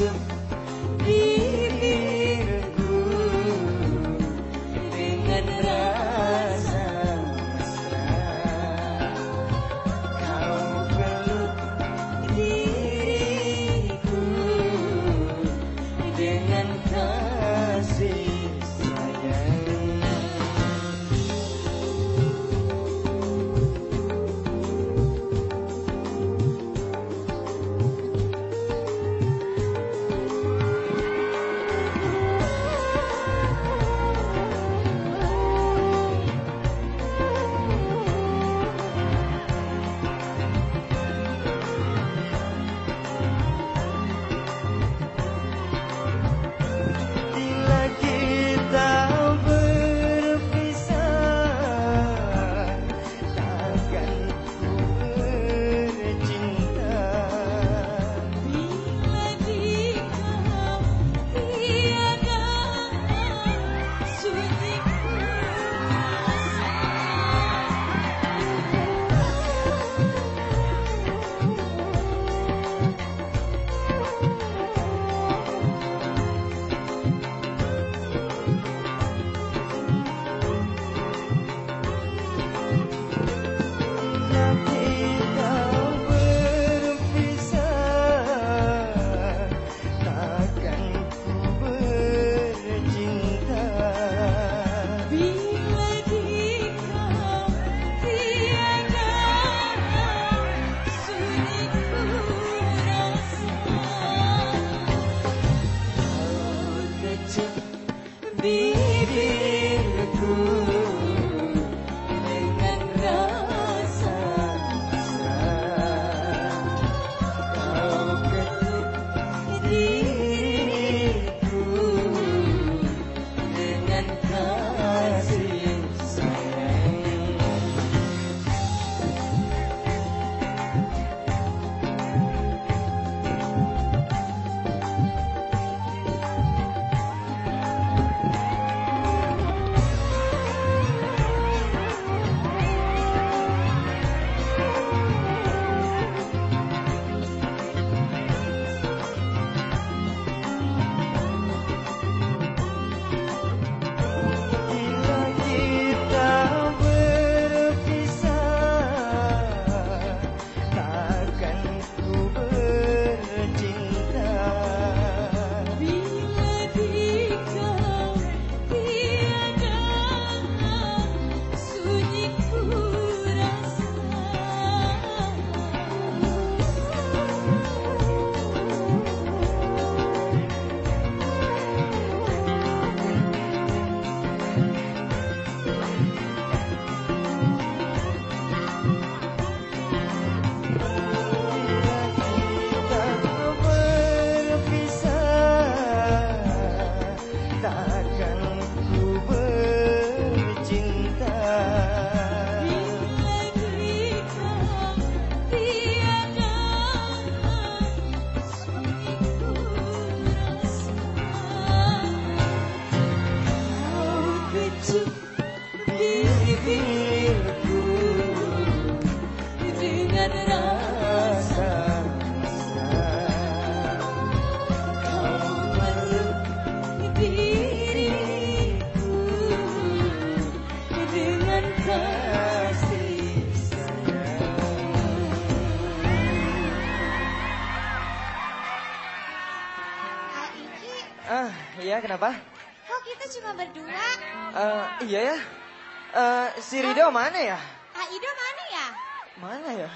você. Iya, kenapa? Kok kita cuma berdua? Uh, iya ya. Uh, si Rido mana ya? Kak Ido mana ya? Mana ya?